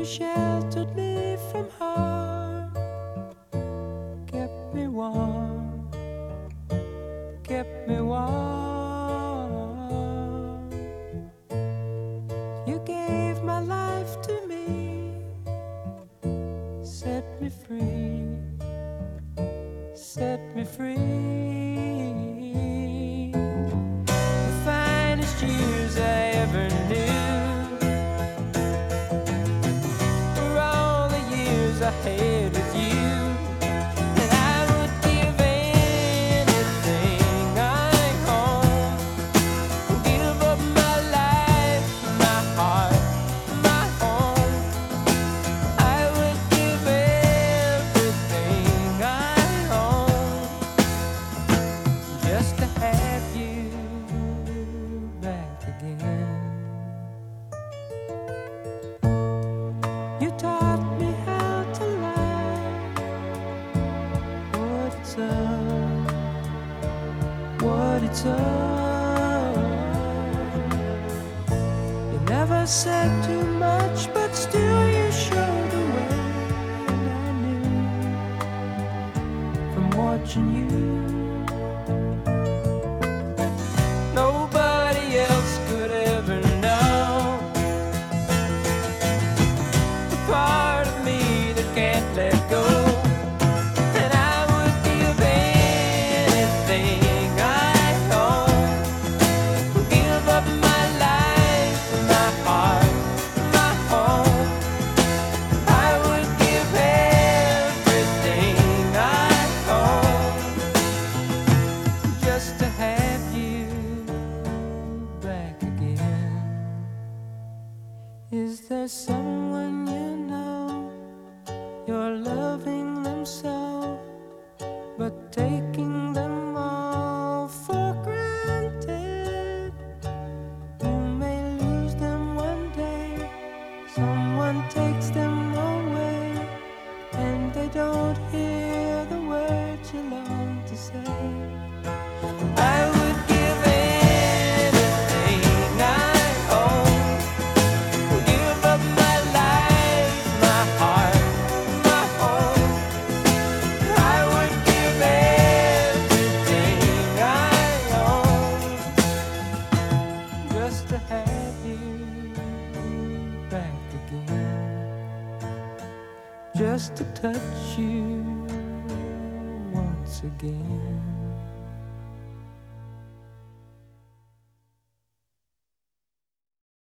You sheltered me from harm, kept me warm, kept me warm. You gave my life to me, set me free, set me free. Had with you. What it's up. You never said too much, but still you showed the way. And I knew from watching you. Nobody else could ever know the part of me that can't let go. And I would give anything don't hear just to touch you once again.